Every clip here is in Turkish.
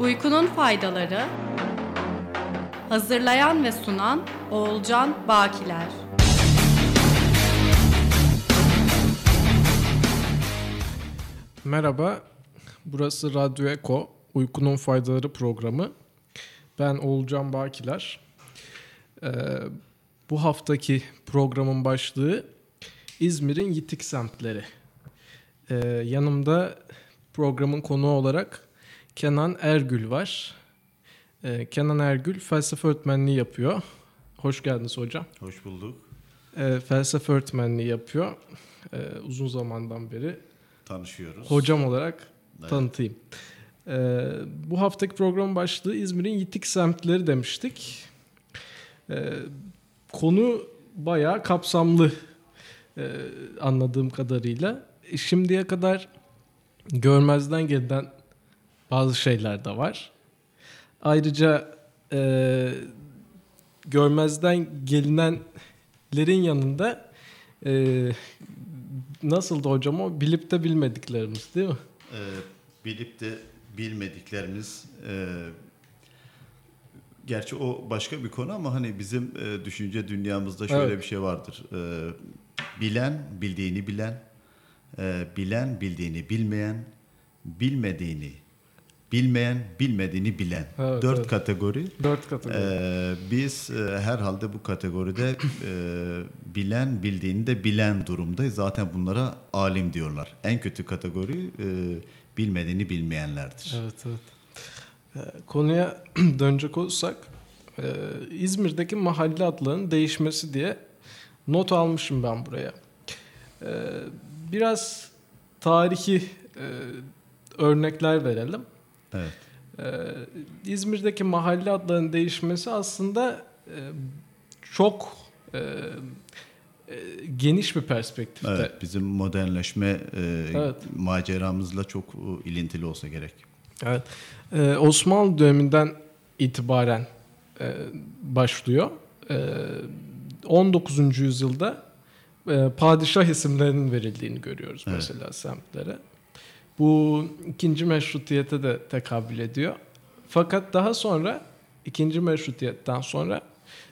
Uykunun faydaları Hazırlayan ve sunan Oğulcan Bakiler Merhaba, burası Radyo Eko, Uykunun Faydaları programı. Ben Oğulcan Bakiler. Ee, bu haftaki programın başlığı İzmir'in yitik semtleri. Ee, yanımda programın konuğu olarak Kenan Ergül var. Ee, Kenan Ergül felsefe öğretmenliği yapıyor. Hoş geldiniz hocam. Hoş bulduk. Ee, felsefe öğretmenliği yapıyor. Ee, uzun zamandan beri Tanışıyoruz. hocam olarak Evet. tanıtayım. Ee, bu haftaki programın başlığı İzmir'in yitik semtleri demiştik. Ee, konu bayağı kapsamlı e, anladığım kadarıyla. Şimdiye kadar görmezden gelinen bazı şeyler de var. Ayrıca e, görmezden gelinenlerin yanında e, nasıldı hocam o? Bilip de bilmediklerimiz değil mi? Ee, bilip de bilmediklerimiz e, gerçi o başka bir konu ama hani bizim e, düşünce dünyamızda şöyle Evet. bir şey vardır. Ee, bilen bildiğini bilen, e, bilen bildiğini bilmeyen, bilmediğini bilmeyen, bilmediğini bilen. Evet, Dört evet. kategori. Dört kategori. Ee, biz e, herhalde bu kategoride e, bilen bildiğini de bilen durumdayız. Zaten bunlara alim diyorlar. En kötü kategori e, bilmediğini bilmeyenlerdir. Evet evet. Ee, konuya dönecek olursak e, İzmir'deki mahalle adlarının değişmesi diye not almışım ben buraya. Ee, biraz tarihi e, örnekler verelim. Evet. Ee, İzmir'deki mahalle adlarının değişmesi aslında e, çok e, e, geniş bir perspektifte. Evet, bizim modernleşme e, Evet. maceramızla çok e, ilintili olsa gerek. Evet. Ee, Osmanlı döneminden itibaren e, başlıyor. Ee, 19. yüzyılda e, padişah isimlerinin verildiğini görüyoruz Evet. mesela semtlere. Bu ikinci meşrutiyete de tekabül ediyor. Fakat daha sonra ikinci meşrutiyetten sonra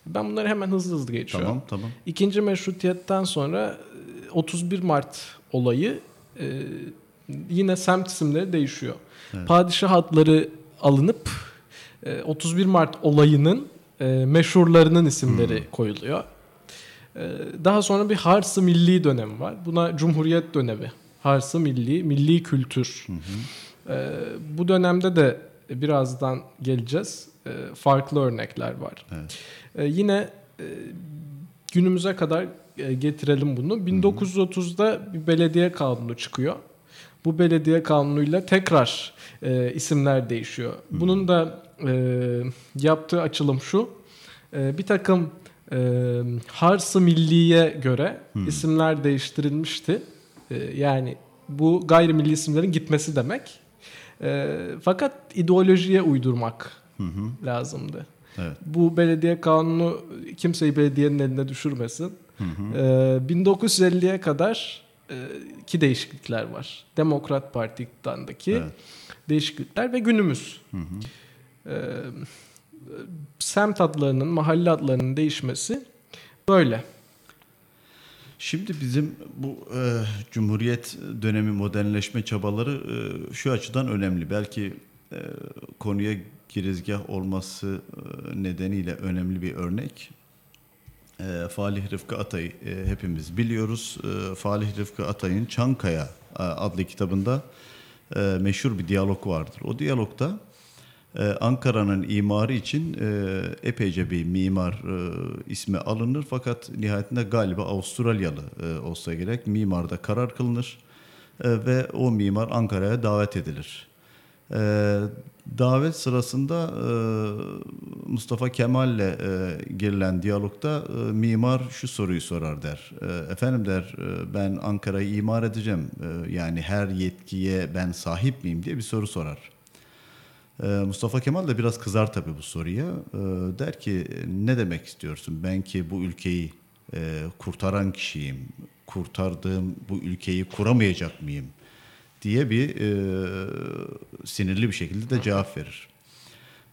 ben bunları hemen hızlı hızlı geçiyorum. Tamam, tamam. İkinci meşrutiyetten sonra e, 31 Mart olayı e, yine semt isimleri değişiyor. Evet. Padişah adları alınıp e, 31 Mart olayının e, meşhurlarının isimleri koyuluyor. E, Daha sonra bir Hars-ı Milli dönemi var. Buna Cumhuriyet dönemi. Hars-ı Milli, milli kültür. E, Bu dönemde de birazdan geleceğiz. E, Farklı örnekler var. Evet. E, yine e, günümüze kadar e, getirelim bunu. 1930'da bir belediye kanunu çıkıyor. Bu belediye kanunuyla tekrar e, isimler değişiyor. Bunun da e, yaptığı açılım şu. E, bir takım e, Hars-ı Milli'ye göre isimler değiştirilmişti. E, yani bu gayrimilli isimlerin gitmesi demek. E, fakat ideolojiye uydurmak lazımdı. Evet. Bu belediye kanunu kimseyi belediyenin eline düşürmesin. Ee, 1950'ye kadar e, ki değişiklikler var. Demokrat Parti Evet. değişiklikler ve günümüz. Ee, semt adlarının, mahalle adlarının değişmesi böyle. Şimdi bizim bu e, Cumhuriyet dönemi modernleşme çabaları e, şu açıdan önemli. Belki e, konuya girizgah olması e, nedeniyle önemli bir örnek. E, Falih Rıfkı Atay'ı e, hepimiz biliyoruz. E, Falih Rıfkı Atay'ın Çankaya e, adlı kitabında e, meşhur bir diyalog vardır. O diyalogda ee, Ankara'nın imarı için e, epeyce bir mimar e, ismi alınır fakat nihayetinde galiba Avustralyalı e, olsa gerek mimarda karar kılınır E, ve o mimar Ankara'ya davet edilir. Davet sırasında Mustafa Kemal'le girilen diyalogda mimar şu soruyu sorar der. Efendim der ben Ankara'yı imar edeceğim yani her yetkiye ben sahip miyim diye bir soru sorar. Ee, Mustafa Kemal de biraz kızar tabii bu soruya. Ee, Der ki ne demek istiyorsun? Ben ki bu ülkeyi e, kurtaran kişiyim. Kurtardığım bu ülkeyi kuramayacak mıyım? diye bir e, sinirli bir şekilde de cevap verir.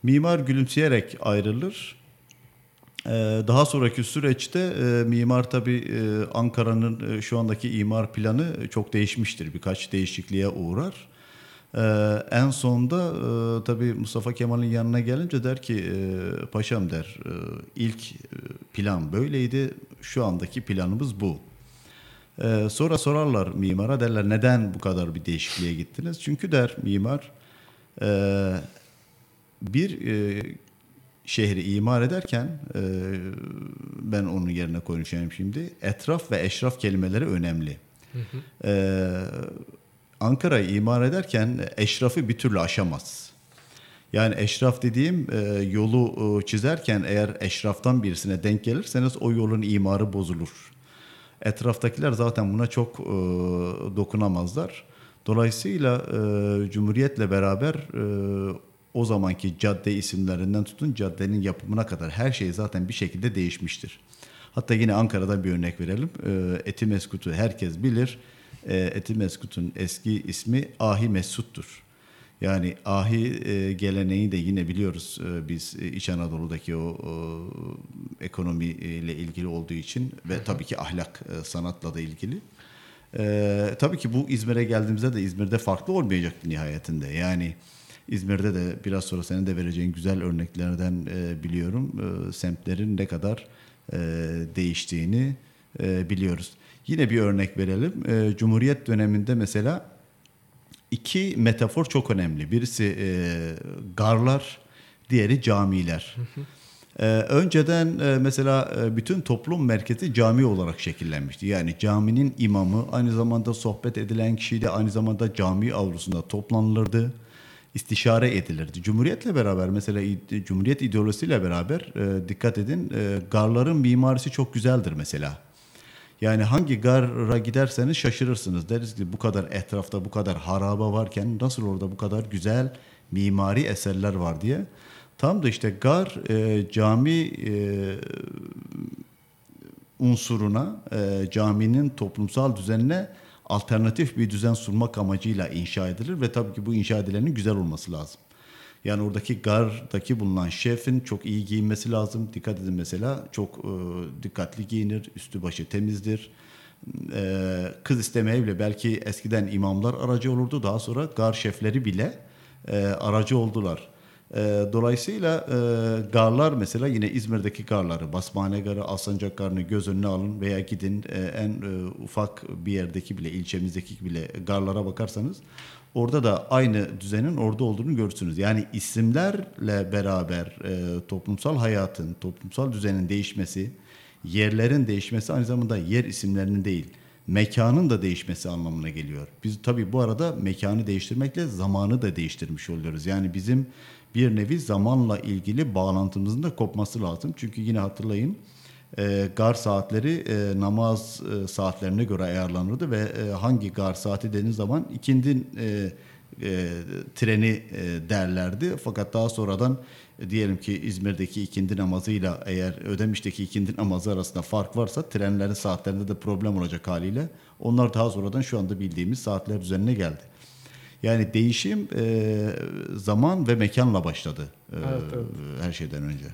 Mimar gülümseyerek ayrılır. Ee, daha sonraki süreçte e, mimar tabii e, Ankara'nın şu andaki imar planı çok değişmiştir. Birkaç değişikliğe uğrar. Ee, en sonda e, tabii Mustafa Kemal'in yanına gelince der ki e, paşam der e, ilk e, plan böyleydi şu andaki planımız bu. Ee, sonra sorarlar mimara derler neden bu kadar bir değişikliğe gittiniz? Çünkü der mimar e, bir e, şehri imar ederken e, ben onun yerine konuşayım şimdi etraf ve eşraf kelimeleri önemli. E, Ankara'yı imar ederken eşrafı bir türlü aşamaz. Yani eşraf dediğim e, yolu e, çizerken eğer eşraftan birisine denk gelirseniz o yolun imarı bozulur. Etraftakiler zaten buna çok e, dokunamazlar. Dolayısıyla Cumhuriyet'le beraber o zamanki cadde isimlerinden tutun caddenin yapımına kadar her şey zaten bir şekilde değişmiştir. Hatta yine Ankara'da bir örnek verelim. E, Etimeskut'u herkes bilir. E, Etimeskut'un eski ismi Ahi Mesut'tur. Yani ahi e, geleneği de yine biliyoruz e, biz e, İç Anadolu'daki o, o ekonomi ile ilgili olduğu için ve tabii ki ahlak e, sanatla da ilgili. E, tabii ki bu İzmir'e geldiğimizde de İzmir'de farklı olmayacaktı nihayetinde. Yani İzmir'de de biraz sonra senin de vereceğin güzel örneklerden e, biliyorum. E, semtlerin ne kadar e, değiştiğini e, biliyoruz. Yine bir örnek verelim. E, Cumhuriyet döneminde mesela iki metafor çok önemli. Birisi e, garlar, diğeri camiler. Ee, önceden e, mesela e, bütün toplum merkezi cami olarak şekillenmişti. Yani caminin imamı aynı zamanda sohbet edilen kişiydi. Aynı zamanda cami avlusunda toplanılırdı. istişare edilirdi. Cumhuriyetle beraber mesela Cumhuriyet ideolojisiyle beraber e, dikkat edin e, garların mimarisi çok güzeldir mesela. Yani hangi gara giderseniz şaşırırsınız. Deriz ki bu kadar etrafta bu kadar haraba varken nasıl orada bu kadar güzel mimari eserler var diye. Tam da işte gar e, cami e, unsuruna, e, caminin toplumsal düzenine alternatif bir düzen sunmak amacıyla inşa edilir ve tabii ki bu inşa edilenin güzel olması lazım. Yani oradaki gardaki bulunan şefin çok iyi giyinmesi lazım. Dikkat edin mesela çok e, dikkatli giyinir, üstü başı temizdir. E, kız istemeye bile belki eskiden imamlar aracı olurdu. Daha sonra gar şefleri bile e, aracı oldular. E, dolayısıyla e, garlar mesela yine İzmir'deki garları, Basmane Garı, Alsancak Garı'nı göz önüne alın veya gidin e, en e, ufak bir yerdeki bile, ilçemizdeki bile garlara bakarsanız orada da aynı düzenin orada olduğunu görürsünüz. Yani isimlerle beraber e, toplumsal hayatın, toplumsal düzenin değişmesi, yerlerin değişmesi aynı zamanda yer isimlerinin değil, mekanın da değişmesi anlamına geliyor. Biz tabii bu arada mekanı değiştirmekle zamanı da değiştirmiş oluyoruz. Yani bizim bir nevi zamanla ilgili bağlantımızın da kopması lazım. Çünkü yine hatırlayın e, gar saatleri e, namaz e, saatlerine göre ayarlanırdı ve e, hangi gar saati dediğiniz zaman ikindin e, e, treni e, derlerdi. Fakat daha sonradan e, diyelim ki İzmir'deki ikindi namazıyla eğer Ödemiş'teki ikindi namazı arasında fark varsa trenlerin saatlerinde de problem olacak haliyle onlar daha sonradan şu anda bildiğimiz saatler düzenine geldi. Yani değişim e, zaman ve mekanla başladı e, Evet, evet. her şeyden önce.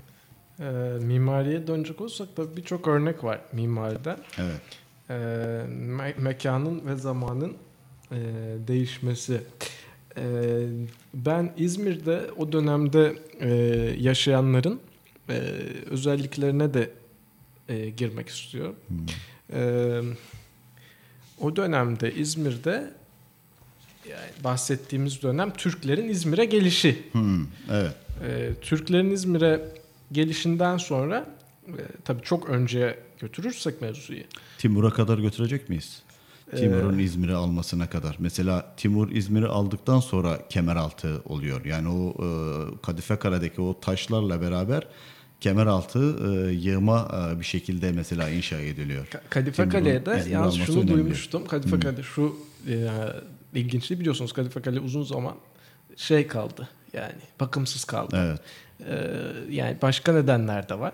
Ee, mimariye dönecek olursak da birçok örnek var mimariden. Evet. Ee, me- mekanın ve zamanın e, değişmesi. Ee, ben İzmir'de o dönemde e, yaşayanların e, özelliklerine de e, girmek istiyorum. Ee, o dönemde İzmir'de yani bahsettiğimiz dönem Türklerin İzmir'e gelişi. Hmm, evet. Ee, Türklerin İzmir'e gelişinden sonra e, tabii çok önce götürürsek mevzuyu. Timur'a kadar götürecek miyiz? Ee, Timur'un İzmir'i almasına kadar. Mesela Timur İzmir'i aldıktan sonra Kemeraltı oluyor. Yani o e, Kadife Kale'deki o taşlarla beraber Kemeraltı e, yığma e, bir şekilde mesela inşa ediliyor. Ka- Kadife İzmir'i yalnız şunu önemli. duymuştum. Kadife Kale şu e, ilginçliği biliyorsunuz Kadife Kale uzun zaman şey kaldı. Yani bakımsız kaldı. Evet. Ee, yani başka nedenler de var.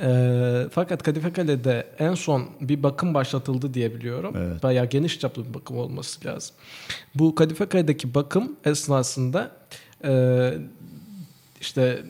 Ee, fakat Kadife Kale'de en son bir bakım başlatıldı diye biliyorum. Evet. Bayağı geniş çaplı bir bakım olması lazım. Bu Kadife Kale'deki bakım esnasında e, işte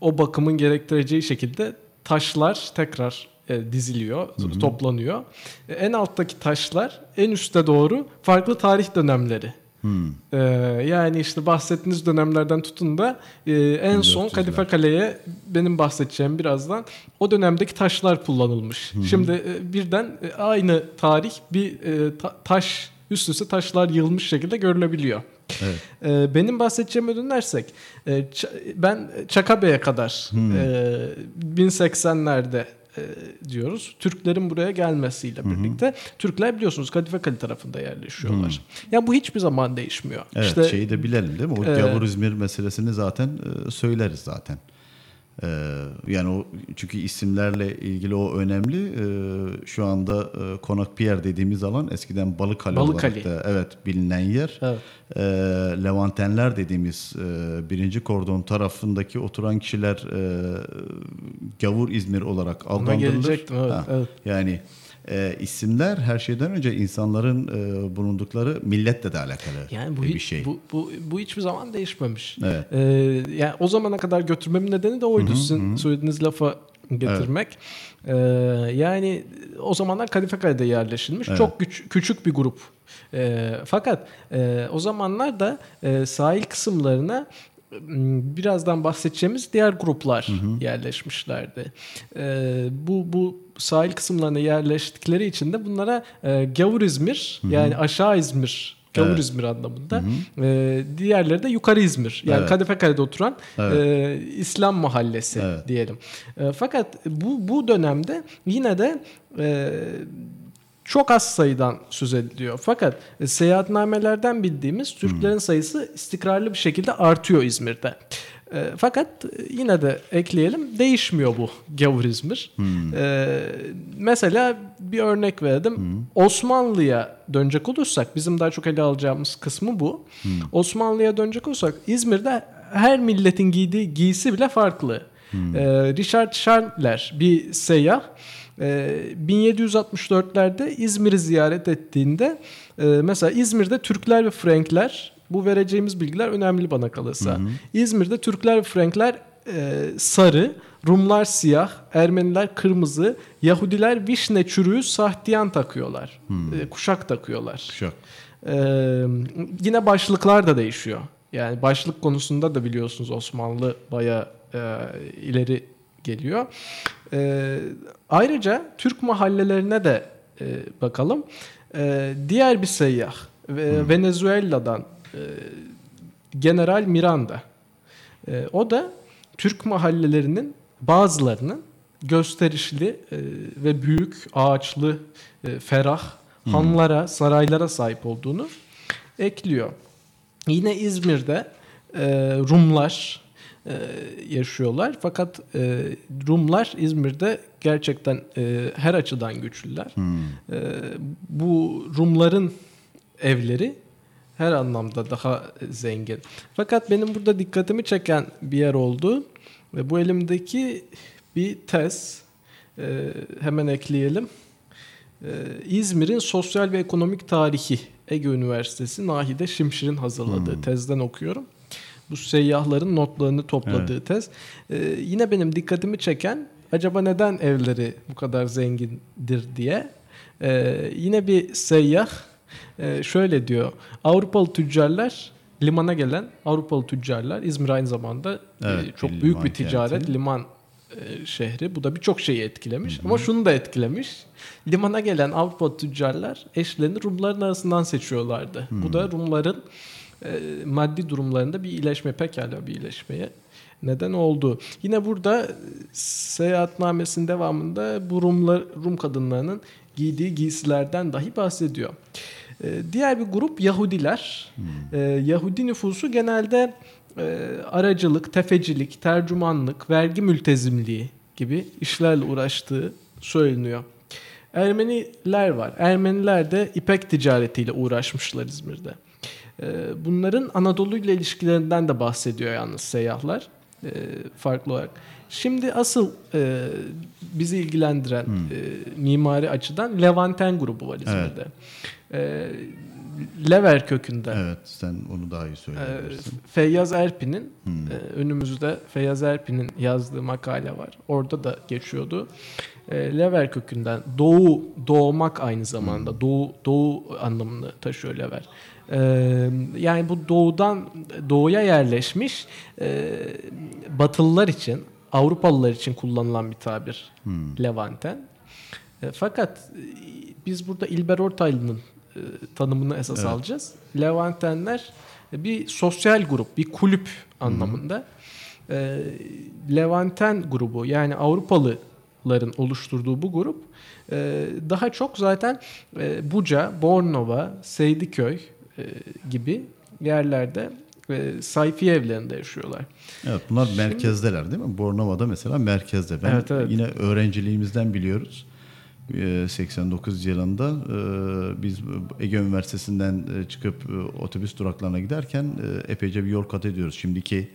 o bakımın gerektireceği şekilde taşlar tekrar e, diziliyor, toplanıyor. E, en alttaki taşlar en üste doğru farklı tarih dönemleri. Hmm. Ee, yani işte bahsettiğiniz dönemlerden tutun da e, en son 1400'ler. Kadife Kale'ye benim bahsedeceğim birazdan o dönemdeki taşlar kullanılmış. Şimdi e, birden e, aynı tarih bir e, ta- taş üst üste taşlar yığılmış şekilde görülebiliyor. Evet. Ee, benim bahsedeceğime dönersek e, ben Çakabe'ye kadar e, 1080'lerde e, diyoruz. Türklerin buraya gelmesiyle birlikte Türkler biliyorsunuz Kadife Kale tarafında yerleşiyorlar. Ya bu hiçbir zaman değişmiyor. Evet İşte şeyi de bilelim değil mi? O Ee, Gavur İzmir meselesini zaten e, söyleriz zaten. Ee, yani o çünkü isimlerle ilgili o önemli. Ee, şu anda e, Konak Pier dediğimiz alan eskiden Balıkale Balıkale. olarak da evet bilinen yer. Evet. Ee, Levantenler dediğimiz e, birinci kordon tarafındaki oturan kişiler e, Gavur İzmir olarak adlandırılır. evet, Ha, evet. Yani e, isimler her şeyden önce insanların e, bulundukları milletle de alakalı Yani bu bir hiç, şey. bu, bu bu hiçbir zaman değişmemiş. Evet. Ee, yani o zamana kadar götürmemin nedeni de oydu. Sizin söylediğiniz lafa getirmek. Ee, yani o zamanlar Kadifekale'de yerleşilmiş. Evet. Çok güç, küçük bir grup. Ee, fakat e, o zamanlar da e, sahil kısımlarına m, birazdan bahsedeceğimiz diğer gruplar yerleşmişlerdi. Ee, bu bu sahil kısımlarına yerleştikleri için de bunlara e, Gavur İzmir yani aşağı İzmir Gavur Evet. İzmir anlamında. Ee, diğerleri de yukarı İzmir. Yani Evet. Kadifekale'de oturan Evet. e, İslam mahallesi Evet. diyelim. E, fakat bu bu dönemde yine de e, çok az sayıdan söz ediliyor. Fakat e, seyahatnamelerden bildiğimiz Türklerin sayısı istikrarlı bir şekilde artıyor İzmir'de. E, fakat yine de ekleyelim değişmiyor bu Gavur İzmir. E, mesela bir örnek verdim. Osmanlı'ya dönecek olursak bizim daha çok ele alacağımız kısmı bu. Osmanlı'ya dönecek olursak İzmir'de her milletin giydiği giysi bile farklı. E, Richard Schartler bir seyyah e, 1764'lerde İzmir'i ziyaret ettiğinde e, mesela İzmir'de Türkler ve Frankler bu vereceğimiz bilgiler önemli bana kalırsa. İzmir'de Türkler ve Frankler e, sarı, Rumlar siyah, Ermeniler kırmızı, Yahudiler vişne çürüğü sahtiyan takıyorlar. E, kuşak takıyorlar. Kuşak. Ee, yine başlıklar da değişiyor. Yani başlık konusunda da biliyorsunuz Osmanlı baya ileri geliyor. Ee, ayrıca Türk mahallelerine de e, bakalım. Ee, diğer bir seyyah ve Venezuela'dan e, General Miranda. Ee, o da Türk mahallelerinin bazılarının gösterişli e, ve büyük, ağaçlı, e, ferah hanlara, saraylara sahip olduğunu ekliyor. Yine İzmir'de e, Rumlar e, yaşıyorlar. Fakat e, Rumlar İzmir'de gerçekten e, her açıdan güçlüler. E, bu Rumların evleri her anlamda daha zengin. Fakat benim burada dikkatimi çeken bir yer oldu. Ve bu elimdeki bir tez. E, hemen ekleyelim. Ee, İzmir'in Sosyal ve Ekonomik Tarihi Ege Üniversitesi Nahide Şimşir'in hazırladığı tezden okuyorum. Bu seyyahların notlarını topladığı tez. Ee, yine benim dikkatimi çeken acaba neden evleri bu kadar zengindir diye. Ee, yine bir seyyah e, şöyle diyor. Avrupalı tüccarlar limana gelen Avrupalı tüccarlar İzmir aynı zamanda e, Evet, çok bir büyük bir ticaret kenti. liman e, şehri. Bu da birçok şeyi etkilemiş. Ama şunu da etkilemiş. Limana gelen Avrupa tüccarlar eşlerini Rumların arasından seçiyorlardı. Bu da Rumların e, maddi durumlarında bir iyileşme, pekala bir iyileşmeye neden oldu. Yine burada e, seyahatnamesinin devamında bu Rumlar, Rum kadınlarının giydiği giysilerden dahi bahsediyor. E, diğer bir grup Yahudiler. E, Yahudi nüfusu genelde e, aracılık, tefecilik, tercümanlık, vergi mültezimliği gibi işlerle uğraştığı söyleniyor. Ermeniler var. Ermeniler de ipek ticaretiyle uğraşmışlar İzmir'de. E, bunların Anadolu ile ilişkilerinden de bahsediyor yalnız seyyahlar e, farklı olarak. Şimdi asıl e, bizi ilgilendiren e, mimari açıdan Levanten grubu var İzmir'de. E, Lever kökünden. Evet sen onu daha iyi Ee, söyleyebilirsin. Feyyaz Erpin'in Hmm. e, önümüzde Feyyaz Erpin'in yazdığı makale var. Orada da geçiyordu. E, Lever kökünden doğu doğmak aynı zamanda Hmm. doğu doğu anlamını taşıyor Lever. E, yani bu doğudan doğuya yerleşmiş e, Batılılar için Avrupalılar için kullanılan bir tabir Hmm. Levanten. E, fakat e, biz burada İlber Ortaylı'nın e, tanımını esas Evet. alacağız. Levantenler bir sosyal grup, bir kulüp anlamında. E, Levanten grubu yani Avrupalıların oluşturduğu bu grup e, daha çok zaten e, Buca, Bornova, Seydiköy e, gibi yerlerde e, sayfiye evlerinde yaşıyorlar. Evet bunlar Şimdi- merkezdeler değil mi? Bornova'da mesela merkezde. Ben Evet, evet. yine öğrenciliğimizden biliyoruz. Ee, 89 yılında e, biz Ege Üniversitesi'nden e, çıkıp e, otobüs duraklarına giderken epeyce bir yol kat ediyoruz. Şimdiki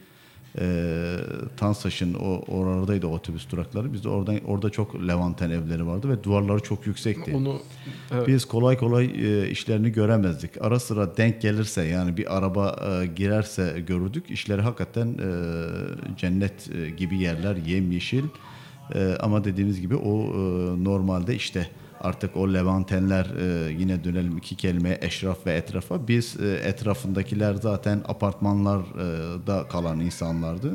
e, Tansaş'ın o oralardaydı o otobüs durakları. Biz de oradan orada çok Levanten evleri vardı ve duvarları çok yüksekti. Onu evet. Biz kolay kolay e, işlerini göremezdik. Ara sıra denk gelirse yani bir araba e, girerse görürdük. İşleri hakikaten e, cennet e, gibi yerler, yemyeşil. E, ama dediğimiz gibi o e, normalde işte artık o Levantenler e, yine dönelim iki kelimeye eşraf ve etrafa. Biz e, etrafındakiler zaten apartmanlarda kalan insanlardı.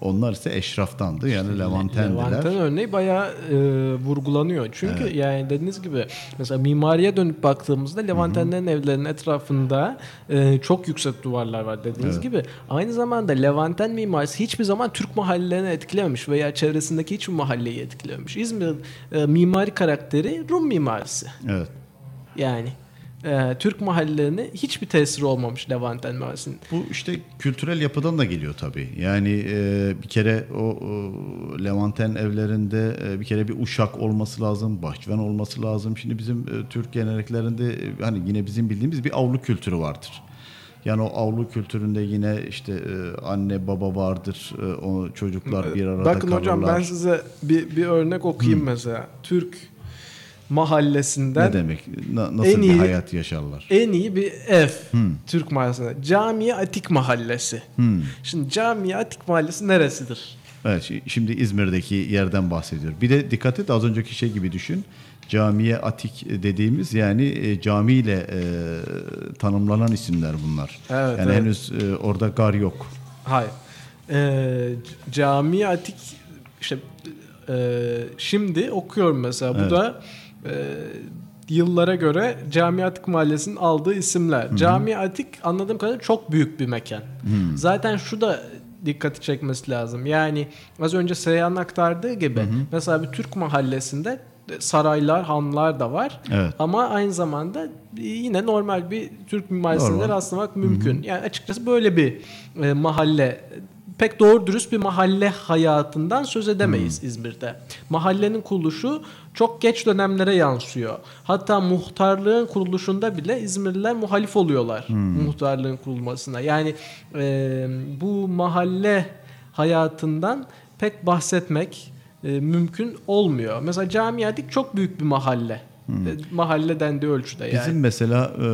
Onlar ise eşraftandı yani Levantendiler. Levanten örneği bayağı e, vurgulanıyor. Çünkü yani dediğiniz gibi mesela mimariye dönüp baktığımızda Levantenlerin evlerinin etrafında e, çok yüksek duvarlar var dediğiniz Evet. gibi. Aynı zamanda Levanten mimarisi hiçbir zaman Türk mahallelerini etkilememiş veya çevresindeki hiçbir mahalleyi etkilememiş. İzmir e, mimari karakteri Rum mimarisi. Evet. Yani e, Türk mahallelerine hiçbir tesiri olmamış Levanten mimarisinin. Bu işte kültürel yapıdan da geliyor tabii. Yani e, bir kere o, o Levanten evlerinde e, bir kere bir uşak olması lazım, bahçıvan olması lazım. Şimdi bizim e, Türk geleneklerinde e, hani yine bizim bildiğimiz bir avlu kültürü vardır. Yani o avlu kültüründe yine işte e, anne baba vardır, e, o çocuklar bir arada Bakın kalırlar. hocam ben size bir, bir örnek okuyayım mesela. Türk mahallesinden ne demek? Na- nasıl en bir iyi- hayat yaşarlar? en iyi bir ev Türk mahallesinde. Camiye Atik Mahallesi. Hmm. Şimdi Camiye Atik Mahallesi neresidir? Evet şi- şimdi İzmir'deki yerden bahsediyor. Bir de dikkat et az önceki şey gibi düşün. Camiye atik dediğimiz yani e, camiyle e, tanımlanan isimler bunlar. Evet, yani evet. henüz e, orada gar yok. Hayır. C- Camiye Atik işte e, şimdi okuyorum mesela. Bu Evet. da e, yıllara göre Cami Atik Mahallesi'nin aldığı isimler. Cami Atik anladığım kadarıyla çok büyük bir mekan. Zaten şu da dikkati çekmesi lazım. Yani az önce Seyhan aktardığı gibi mesela bir Türk mahallesinde saraylar, hanlar da var. Evet. Ama aynı zamanda yine normal bir Türk mimarisinde rastlamak mümkün. Yani açıkçası böyle bir e, mahalle pek doğru dürüst bir mahalle hayatından söz edemeyiz İzmir'de. Mahallenin kuruluşu çok geç dönemlere yansıyor. Hatta muhtarlığın kuruluşunda bile İzmirliler muhalif oluyorlar muhtarlığın kurulmasına. Yani e, bu mahalle hayatından pek bahsetmek e, mümkün olmuyor. Mesela Camiadik çok büyük bir mahalle. E, mahalle dendiği ölçüde yani. Bizim mesela e,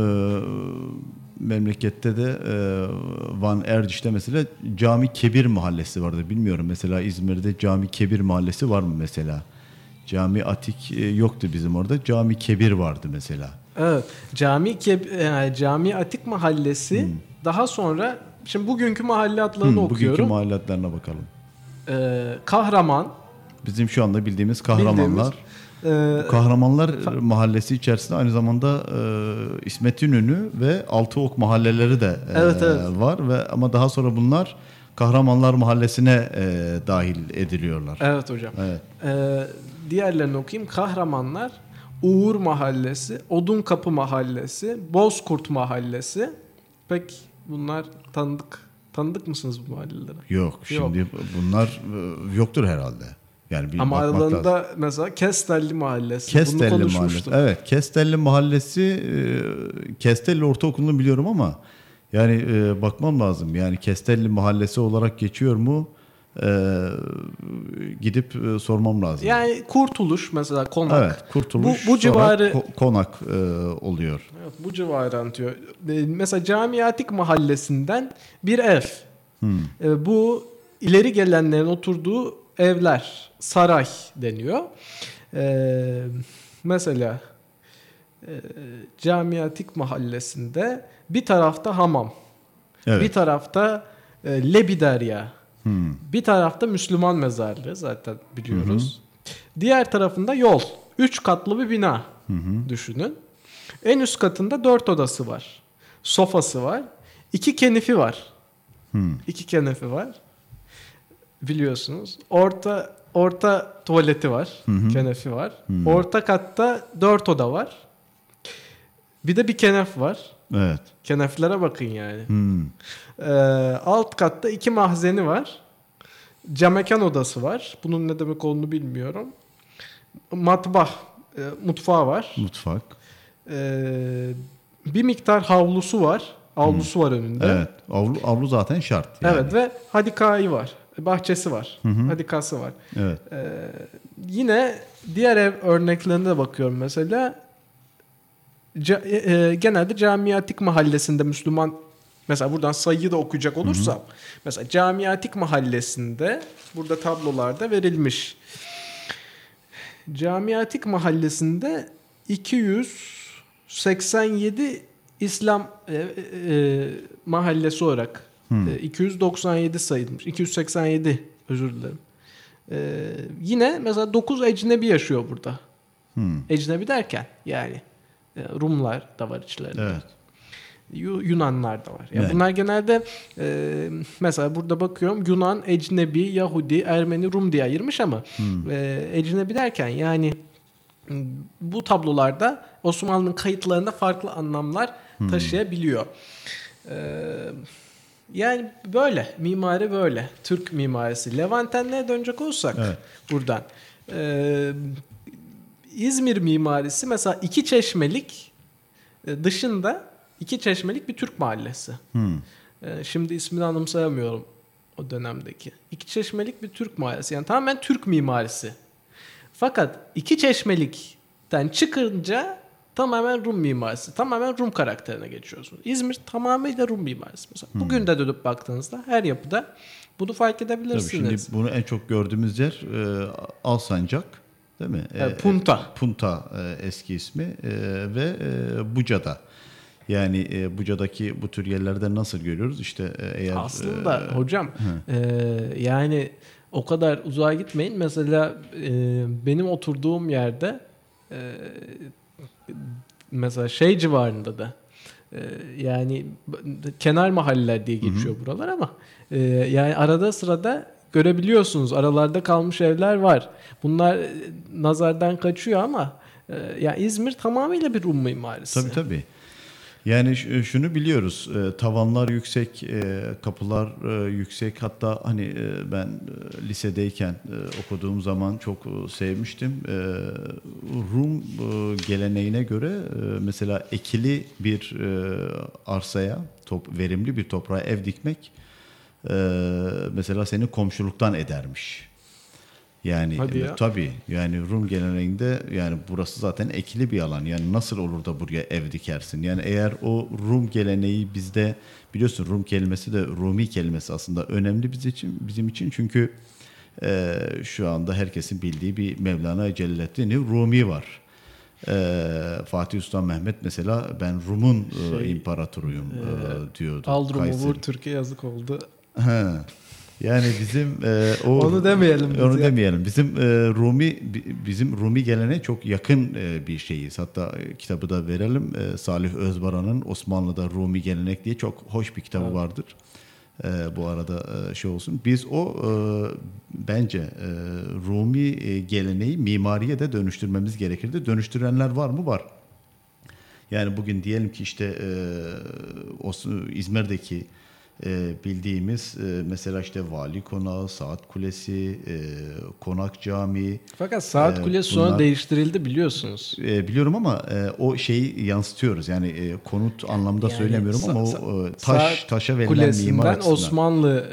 memlekette de e, Van Erdiş'te mesela Cami Kebir mahallesi vardı. Bilmiyorum mesela İzmir'de Cami Kebir mahallesi var mı mesela? Cami Atik e, yoktu bizim orada. Cami Kebir vardı mesela. Evet. Cami Keb- e, Cami Atik Mahallesi daha sonra şimdi bugünkü mahalle adlarını Hmm. Hı, bugünkü okuyorum. mahalle adlarına bakalım. Ee, Kahraman Bizim şu anda bildiğimiz kahramanlar. bildiğimiz, e, Kahramanlar mahallesi içerisinde aynı zamanda e, İsmet İnönü ve Altıok mahalleleri de e, Evet, evet. var ve ama daha sonra bunlar Kahramanlar Mahallesi'ne e, dahil ediliyorlar. evet hocam. Evet. Ee, diğerlerini okuyayım. Kahramanlar Uğur Mahallesi, Odunkapı Mahallesi, Bozkurt Mahallesi. Pek bunlar tanıdık. Tanıdık mısınız bu mahallelere? Yok, şimdi bunlar e, yoktur herhalde. Yani bir Ama bakmak lazım. aralarında mesela Kestelli Mahallesi. Bunu Kestelli Mahallesi. konuşmuştuk. Evet, Kestelli Mahallesi e, Kestelli Ortaokulu'nu biliyorum ama yani e, bakmam lazım. Yani Kestelli Mahallesi olarak geçiyor mu? e, gidip e, sormam lazım. Yani Kurtuluş mesela Konak. evet, Kurtuluş Bu- bu civarı- Ko- Konak e, oluyor. Evet, bu civarı anlatıyor. E, Mesela Camiatik Mahallesi'nden bir ev. E, Bu ileri gelenlerin oturduğu evler, saray deniyor. E, mesela e, Camiatik Mahallesi'nde bir tarafta hamam, Evet. bir tarafta e, Lebiderya, bir tarafta Müslüman mezarlığı zaten biliyoruz. Diğer tarafında yol. Üç katlı bir bina düşünün. En üst katında dört odası var. Sofası var. iki kenifi var. İki kenifi var. Biliyorsunuz. Orta orta tuvaleti var. Kenefi var. Orta katta dört oda var. Bir de bir kenef var. Evet. Keneflere bakın yani. Hmm. Ee, alt katta iki mahzeni var. Camekan odası var. Bunun ne demek olduğunu bilmiyorum. Matbah, e, mutfağı var. Mutfak. Ee, bir miktar havlusu var. Avlusu var önünde. Evet. Avlu, avlu zaten şart. Yani. Evet ve hadikayı var. Bahçesi var. Hadikası var. Evet. Ee, yine diğer ev örneklerine de bakıyorum mesela. Ca- e, e, genelde Camiatik Mahallesi'nde Müslüman mesela buradan sayıyı da okuyacak olursam mesela Camiatik Mahallesi'nde burada tablolarda verilmiş. Camiatik Mahallesi'nde 287 İslam e, e, e, mahallesi olarak e, 297 sayılmış. 287 özür dilerim. E, yine mesela 9 ecnebi yaşıyor burada. Hmm. Ecnebi derken yani e, Rumlar da var içlerinde. Evet. Yu- Yunanlar da var. Yani Evet. Bunlar genelde e, mesela burada bakıyorum Yunan, Ecnebi, Yahudi, Ermeni, Rum diye ayırmış ama e, Ecnebi derken yani bu tablolarda Osmanlı'nın kayıtlarında farklı anlamlar taşıyabiliyor. E, yani böyle. Mimari böyle. Türk mimarisi. Levantenliğe dönecek olursak Evet. buradan. E, İzmir mimarisi mesela iki çeşmelik e, dışında iki çeşmelik bir Türk mahallesi. Hmm. E, Şimdi ismini anımsayamıyorum o dönemdeki. İki çeşmelik bir Türk mahallesi. Yani tamamen Türk mimarisi. Fakat iki çeşmelikten çıkınca tamamen Rum mimarisi. Tamamen Rum karakterine geçiyorsunuz. İzmir tamamıyla Rum mimarisi. Mesela bugün de dönüp baktığınızda her yapıda bunu fark Tabii edebilirsiniz. şimdi bunu en çok gördüğümüz yer e, Alsancak değil mi? Evet, E, Punta. Punta e, eski ismi e, ve e, Buca'da. Yani e, Buca'daki bu tür yerlerde nasıl görüyoruz? İşte e, eğer Aslında e, hocam e, yani o kadar uzağa gitmeyin. Mesela e, benim oturduğum yerde e, mesela şey civarında da e, yani kenar mahalleler diye geçiyor buralar ama e, yani arada sırada görebiliyorsunuz aralarda kalmış evler var. Bunlar e, nazardan kaçıyor ama e, yani İzmir tamamıyla bir Rum mimarisi. Tabii tabii. Yani ş- şunu biliyoruz. e, tavanlar yüksek, e, kapılar e, yüksek. Hatta hani e, ben e, lisedeyken e, okuduğum zaman çok e, sevmiştim. E, Rum e, geleneğine göre e, mesela ekili bir e, arsaya, top, verimli bir toprağa ev dikmek e, mesela seni komşuluktan edermiş. Yani Hadi e, ya. tabii yani Rum geleneğinde yani burası zaten ekili bir alan. Yani nasıl olur da buraya ev dikersin? Yani eğer o Rum geleneği bizde biliyorsun Rum kelimesi de Rumi kelimesi aslında önemli bizim için bizim için çünkü e, şu anda herkesin bildiği bir Mevlana Celaleddin Rumi var. E, Fatih Sultan Mehmet mesela ben Rum'un e, Şey, imparatoruyum e, diyordu. Al Rum'u Kayseri. Türkiye yazık oldu. He. Yani bizim e, o Onu demeyelim biz Onu ya. demeyelim. Bizim e, Rumi bi- bizim Rumi geleneğe çok yakın e, bir şeyiz. Hatta e, kitabı da verelim. E, Salih Özbaran'ın Osmanlı'da Rumi gelenek diye çok hoş bir kitabı vardır. E, bu arada e, şey olsun. Biz o e, bence e, Rumi e, geleneği mimariye de dönüştürmemiz gerekirdi. Dönüştürenler var mı? Var. Yani bugün diyelim ki işte e, Os- İzmir'deki e, bildiğimiz e, mesela işte Vali Konağı, Saat Kulesi, e, Konak Camii Fakat saat Ee, kulesi sonra değiştirildi biliyorsunuz. e, biliyorum ama e, o şeyi yansıtıyoruz. Yani e, konut anlamda Yani söylemiyorum ama sa- o e, taş Saat taşa verilen mimar açısından. Osmanlı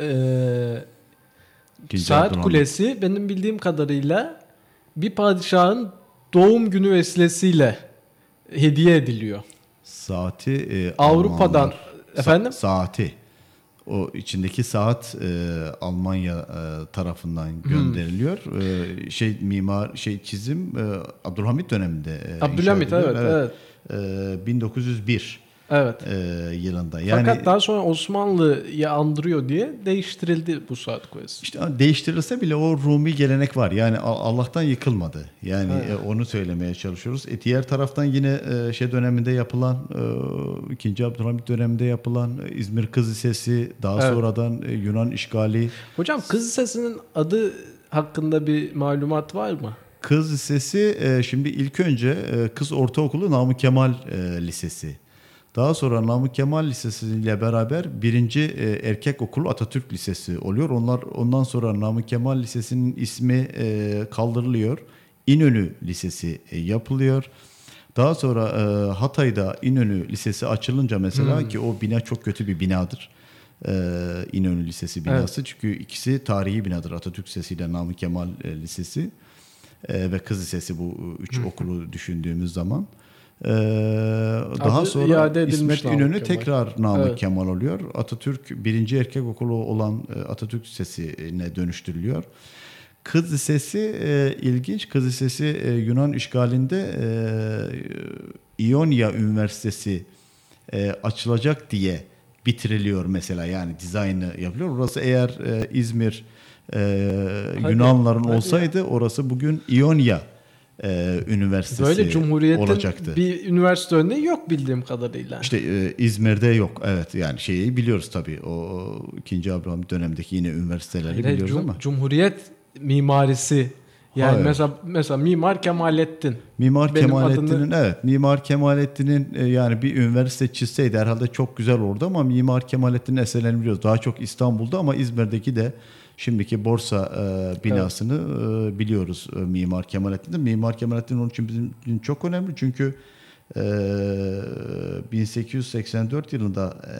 e, Saat Abdülhamit. Kulesi benim bildiğim kadarıyla bir padişahın doğum günü vesilesiyle hediye ediliyor. Saati e, Avrupa'dan Almanlar- efendim Sa- saati. O içindeki saat e, Almanya e, tarafından Hmm. gönderiliyor. E, şey mimar şey çizim e, Abdülhamit döneminde. e, Abdülhamit evet ediliyor. evet. E, 1901 Evet. e, yılında. Yani Fakat daha sonra Osmanlı'yı andırıyor diye değiştirildi bu saat kulesi. işte değiştirilse bile o Rumi gelenek var. Yani Allah'tan yıkılmadı. Yani e, onu söylemeye çalışıyoruz. E, diğer taraftan yine e, şey döneminde yapılan e, 2. Abdülhamit döneminde yapılan e, İzmir Kız Lisesi, daha Evet. sonradan e, Yunan işgali Hocam Kız Lisesi'nin adı hakkında bir malumat var mı? Kız Lisesi e, şimdi ilk önce e, Kız Ortaokulu Namık Kemal e, Lisesi. Daha sonra Namık Kemal Lisesi ile beraber birinci e, erkek okulu Atatürk Lisesi oluyor. Onlar ondan sonra Namık Kemal Lisesi'nin ismi e, kaldırılıyor. İnönü Lisesi e, yapılıyor. Daha sonra e, Hatay'da İnönü Lisesi açılınca mesela ki o bina çok kötü bir binadır. E, İnönü Lisesi binası. Çünkü ikisi tarihi binadır. Atatürk Lisesi ile Namık Kemal e, Lisesi. E, ve Kız Lisesi bu e, üç okulu düşündüğümüz zaman. E, daha Adı sonra İsmet Namık İnönü Kemal. tekrar Namık Evet. Kemal oluyor. Atatürk birinci erkek okulu olan e, Atatürk Lisesi'ne dönüştürülüyor. Kız Lisesi e, ilginç. Kız Lisesi e, Yunan işgalinde e, İonya Üniversitesi e, açılacak diye bitiriliyor mesela yani dizaynı yapılıyor. Orası eğer e, İzmir e, Hadi, Yunanların hadi olsaydı orası bugün İonya e, Üniversitesi Böyle Cumhuriyet'in olacaktı. bir üniversite örneği yok bildiğim kadarıyla. İşte e, İzmir'de yok. Evet yani şeyi biliyoruz tabii. O, o 2. Abdülhamit dönemindeki yine üniversiteleri Hayır, biliyoruz Cum- ama. Cumhuriyet mimarisi yani Hayır. mesela mesela Mimar Kemalettin. Mimar Benim Kemalettin'in adını- evet Mimar Kemalettin'in e, yani bir üniversite çizseydi herhalde çok güzel olurdu ama Mimar Kemalettin'in eserlerini biliyoruz. Daha çok İstanbul'da ama İzmir'deki de şimdiki borsa e, binasını e, biliyoruz e, Mimar Kemalettin'de. Mimar Kemalettin onun için bizim için çok önemli çünkü e, 1884 yılında e,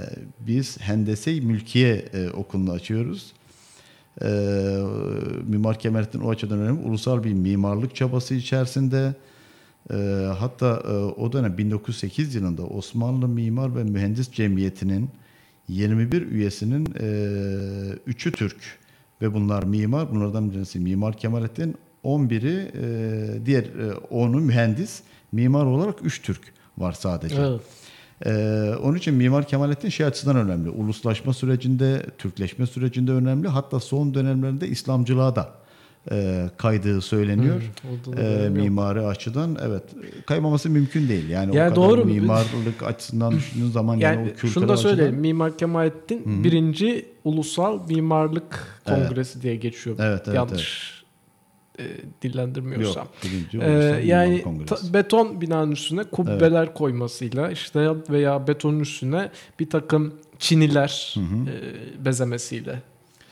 biz Hendese-i Mülkiye e, okulunu açıyoruz. Ee, Mimar Kemalettin o açıdan önemli. Ulusal bir mimarlık çabası içerisinde e, hatta e, o dönem 1908 yılında Osmanlı Mimar ve Mühendis Cemiyeti'nin 21 üyesinin e, üçü Türk ve bunlar mimar. Bunlardan birisi Mimar Kemalettin, 11'i e, diğer e, 10'u mühendis. Mimar olarak 3 Türk var sadece. Evet. Ee, onun için Mimar Kemalettin şey açısından önemli. Uluslaşma sürecinde, Türkleşme sürecinde önemli. Hatta son dönemlerinde İslamcılığa da e, kaydığı söyleniyor. Hı, yok. mimari açıdan evet kaymaması mümkün değil. Yani, Yani o kadar doğru. mimarlık açısından düşündüğün zaman yani, Yani o kültürel şunu da açıdan söyleyeyim. Mimar Kemalettin birinci Ulusal Mimarlık Evet. Kongresi diye geçiyor. Evet, evet, Yanlış e, dillendirmiyorsam. Yok, Ee, yani ta- beton binanın üstüne kubbeler koymasıyla işte veya betonun üstüne bir takım çiniler e, bezemesiyle.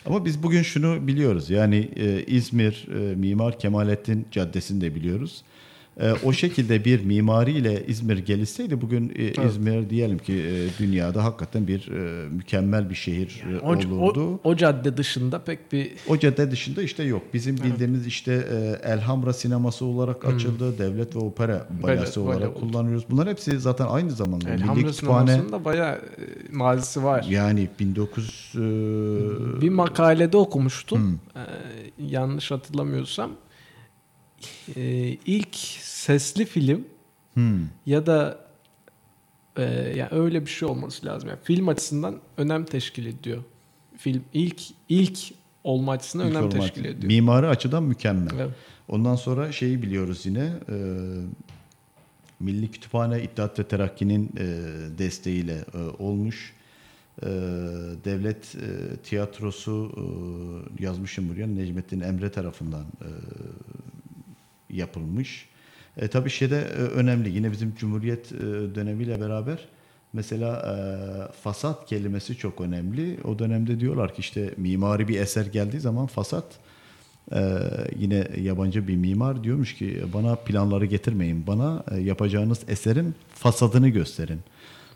Ama biz bugün şunu biliyoruz. Yani e, İzmir e, Mimar Kemalettin Caddesi'ni de biliyoruz. E, o şekilde bir mimariyle İzmir gelişseydi bugün e, İzmir diyelim ki e, dünyada hakikaten bir e, mükemmel bir şehir e, O, olurdu. o, o cadde dışında pek bir O cadde dışında işte yok. Bizim bildiğimiz işte e, Elhamra sineması olarak açıldı. Devlet ve opera balası böyle olarak kullanıyoruz. Bunlar hepsi zaten aynı zamanda. Milli Elhamra Kütüphane sinemasının da bayağı e, mazisi var. yani 1900 e, Bir makalede okumuştum. Ee, yanlış hatırlamıyorsam. Ee, ilk sesli film hmm, ya da e, yani öyle bir şey olması lazım. Yani film açısından önem teşkil ediyor. Film ilk ilk olma açısından önem informal- teşkil ediyor. Mimari açıdan mükemmel. Evet. Ondan sonra şeyi biliyoruz yine e, Milli Kütüphane İttihat ve Terakki'nin e, desteğiyle e, olmuş. E, devlet e, tiyatrosu e, yazmışım buraya Necmettin Emre tarafından e, yapılmış. E, tabii şeyde e, önemli yine bizim Cumhuriyet e, dönemiyle beraber mesela e, fasat kelimesi çok önemli. O dönemde diyorlar ki işte mimari bir eser geldiği zaman fasat ee, yine yabancı bir mimar diyormuş ki bana planları getirmeyin. Bana e, yapacağınız eserin fasadını gösterin.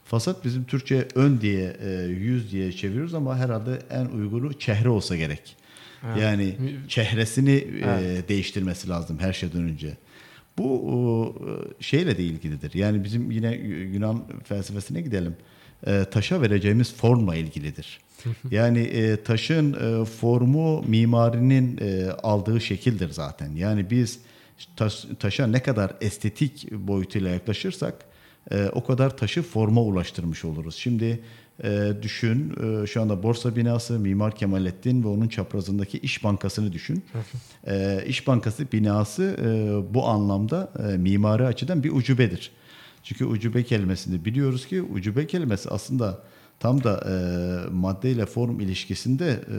Fasat bizim Türkçe ön diye e, yüz diye çeviriyoruz ama herhalde en uygunu çehre olsa gerek. Yani çehresini e, Evet. değiştirmesi lazım her şeyden önce. Bu e, şeyle de ilgilidir. Yani bizim yine Yunan felsefesine gidelim. E, taşa vereceğimiz formla ilgilidir. Yani e, taşın e, formu mimarinin e, aldığı şekildir zaten. Yani biz taş, taşa ne kadar estetik boyutuyla yaklaşırsak e, o kadar taşı forma ulaştırmış oluruz. Şimdi e, düşün e, şu anda borsa binası Mimar Kemalettin ve onun çaprazındaki İş Bankası'nı düşün. e, İş Bankası binası e, bu anlamda e, mimari açıdan bir ucubedir. Çünkü ucube kelimesini biliyoruz ki ucube kelimesi aslında tam da e, madde ile form ilişkisinde e,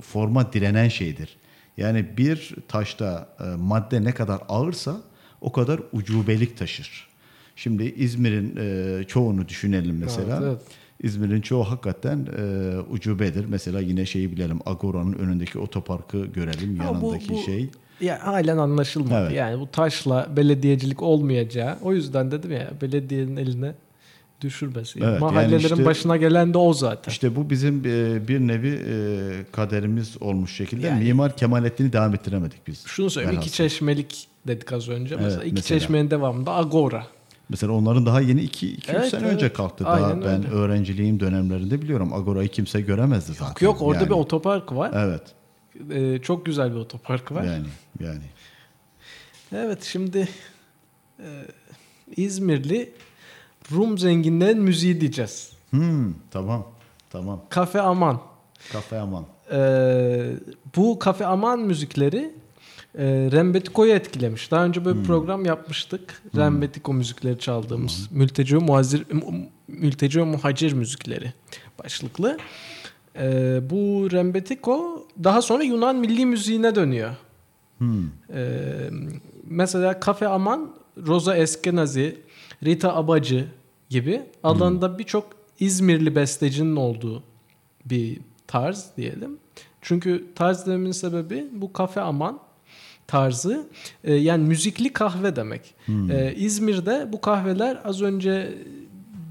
forma direnen şeydir. Yani bir taşta e, madde ne kadar ağırsa o kadar ucubelik taşır. Şimdi İzmir'in e, çoğunu düşünelim mesela. Evet, evet. İzmir'in çoğu hakikaten e, ucubedir. Mesela yine şeyi bilelim. Agora'nın önündeki otoparkı görelim. Bu- yanındaki bu- şey. Ya halen anlaşılmadı. Evet. Yani bu taşla belediyecilik olmayacağı. O yüzden dedim ya belediyenin eline düşürmesi. Evet, yani Mahallelerin işte- başına gelen de o zaten. İşte bu bizim e, bir nevi e, kaderimiz olmuş şekilde. Yani- Mimar Kemalettin'i devam ettiremedik biz. Şunu söyleyeyim iki çeşmelik dedik az önce. Mesela Evet, iki mesela. çeşmenin devamında Agora. Mesela onların daha yeni 2-3 Evet, sene evet. önce kalktı. Daha Aynen ben öyle. öğrenciliğim dönemlerinde biliyorum. Agora'yı kimse göremezdi zaten. Yok yok orada Yani- bir otopark var. Evet. Ee, çok güzel bir otopark var. Yani yani. Evet şimdi e, İzmirli Rum zenginlerin müziği diyeceğiz. Hmm, tamam. Tamam. Kafe Aman. Kafe aman. Ee, bu Kafe Aman müzikleri e, Rembetiko'yu etkilemiş. Daha önce böyle bir program yapmıştık. Rembetiko müzikleri çaldığımız. Mülteci ve muhazir, mu- mülteci ve muhacir müzikleri başlıklı. Ee, bu Rembetiko daha sonra Yunan milli müziğine dönüyor. Hmm. Ee, mesela Kafe Aman, Rosa Eskenazi, Rita Abacı gibi alanında birçok İzmirli bestecinin olduğu bir tarz diyelim. Çünkü tarz dememin sebebi bu Kafe Aman tarzı e, yani müzikli kahve demek. E, İzmir'de bu kahveler az önce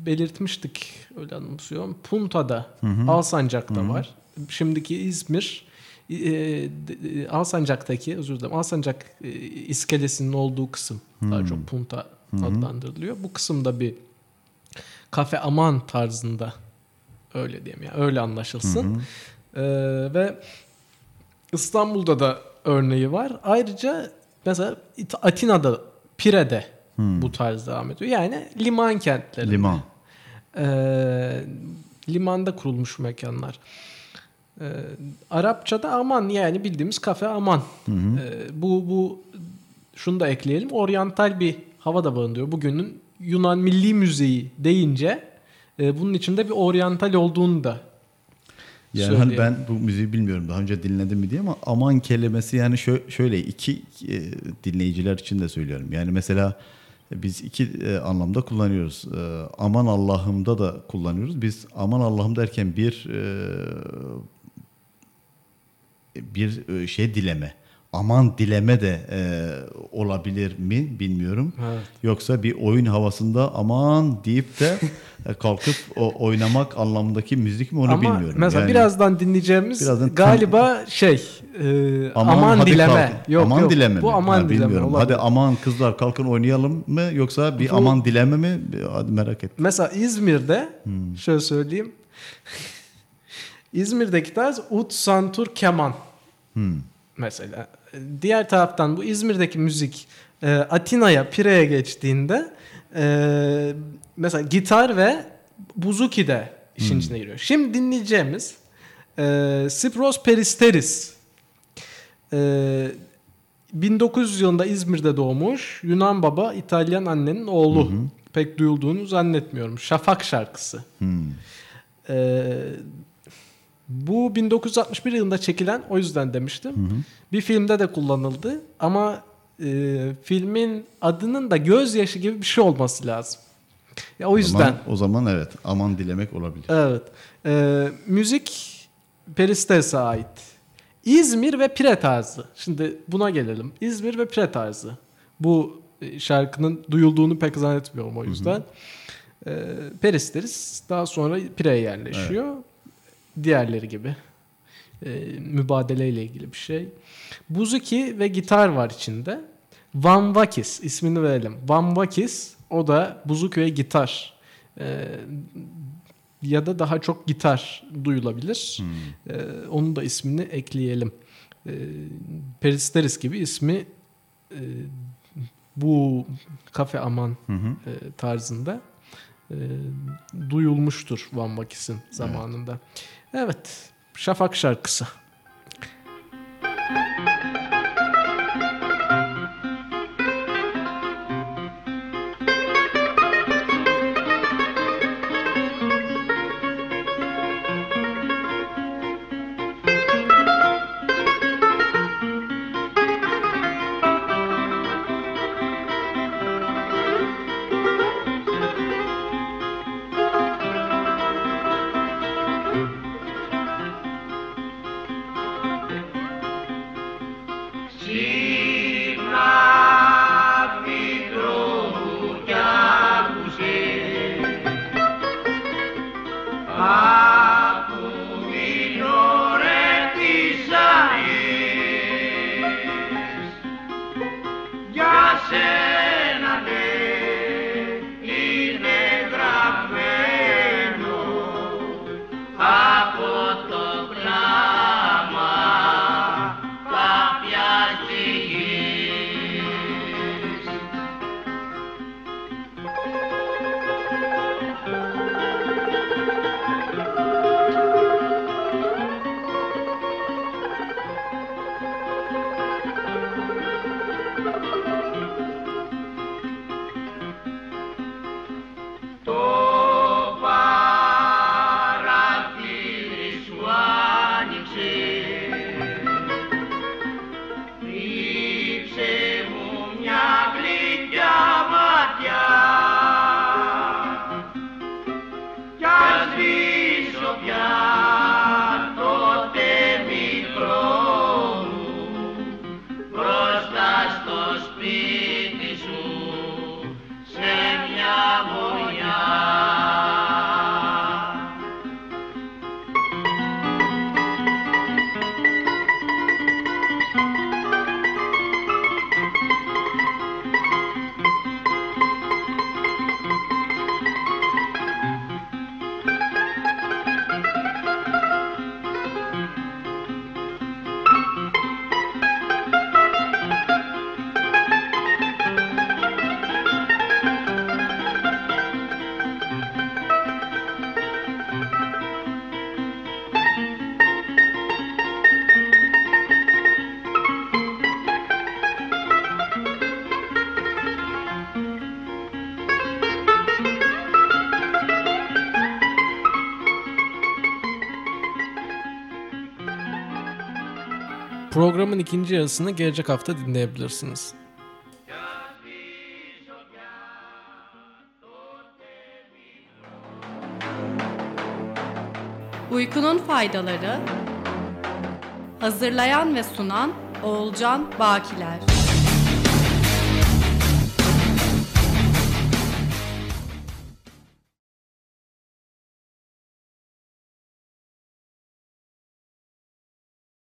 belirtmiştik öyle anımsıyorum. Punta'da, Alsancak'ta var. Şimdiki İzmir e, de- e, Alsancak'taki özür dilerim Alsancak e, iskelesinin olduğu kısım daha çok Punta adlandırılıyor. Bu kısımda bir kafe aman tarzında öyle diyeyim ya öyle anlaşılsın. Ee, ve İstanbul'da da örneği var. Ayrıca mesela Atina'da Pire'de bu tarz devam ediyor. Yani liman kentleri. Liman. Ee, limanda kurulmuş mekanlar. Ee, Arapçada aman yani bildiğimiz kafe aman. Ee, bu bu şunu da ekleyelim. Oryantal bir hava da barındırıyor. Bugünün Yunan milli müziği deyince e, bunun içinde bir oryantal olduğunu da Yani hani söyleyelim. ben bu müziği bilmiyorum daha önce dinledim mi diye ama aman kelimesi yani şö- şöyle iki e, dinleyiciler için de söylüyorum. Yani mesela biz iki e, anlamda kullanıyoruz. E, aman Allah'ımda da kullanıyoruz. Biz aman Allah'ım derken bir e, bir e, şey dileme. Aman dileme de e, olabilir mi bilmiyorum. Evet. Yoksa bir oyun havasında aman deyip de e, kalkıp o oynamak anlamındaki müzik mi onu Ama bilmiyorum. mesela Yani- birazdan dinleyeceğimiz Birazdan tam- galiba şey e, aman, hadi dileme. kalkın. Yok aman yok. dileme Bu mi? aman Ha, dileme. bilmiyorum. olabilir. Hadi aman kızlar kalkın oynayalım mı yoksa bir Bu- aman dileme mi? Hadi merak ettim. Mesela İzmir'de Hmm. şöyle söyleyeyim. İzmir'deki tarz ut santur keman. Hmm. Mesela diğer taraftan bu İzmir'deki müzik e, Atina'ya, Pire'ye geçtiğinde e, mesela gitar ve buzuki de işin Hmm. içine giriyor. Şimdi dinleyeceğimiz e, Sipros Peristeris. E, 1900 yılında İzmir'de doğmuş Yunan baba İtalyan annenin oğlu. Pek duyulduğunu zannetmiyorum. Şafak şarkısı. Hmm. Ee, bu 1961 yılında çekilen o yüzden demiştim. Bir filmde de kullanıldı ama e, filmin adının da gözyaşı gibi bir şey olması lazım. Ya o yüzden zaman, o zaman evet aman dilemek olabilir. evet. Ee, müzik Peristes'e ait. İzmir ve Pire tarzı. Şimdi buna gelelim. İzmir ve Pire tarzı. Bu e, şarkının duyulduğunu pek zannetmiyorum o yüzden. Ee, Peristeris daha sonra Pire'ye yerleşiyor. Diğerleri gibi. e, mübadeleyle ilgili bir şey. Buzuki ve gitar var içinde. Van Vakis ismini verelim. Van Vakis o da buzuki ve gitar. E, ya da daha çok gitar duyulabilir. Hmm. E, onun da ismini ekleyelim. E, Peristeris gibi ismi e, bu kafe aman Hı hı. e, tarzında e, duyulmuştur Van Vakis'in zamanında. Evet. Şafak şarkısı. Programın ikinci yarısını gelecek hafta dinleyebilirsiniz. Uykunun faydaları Hazırlayan ve sunan Oğulcan Bakiler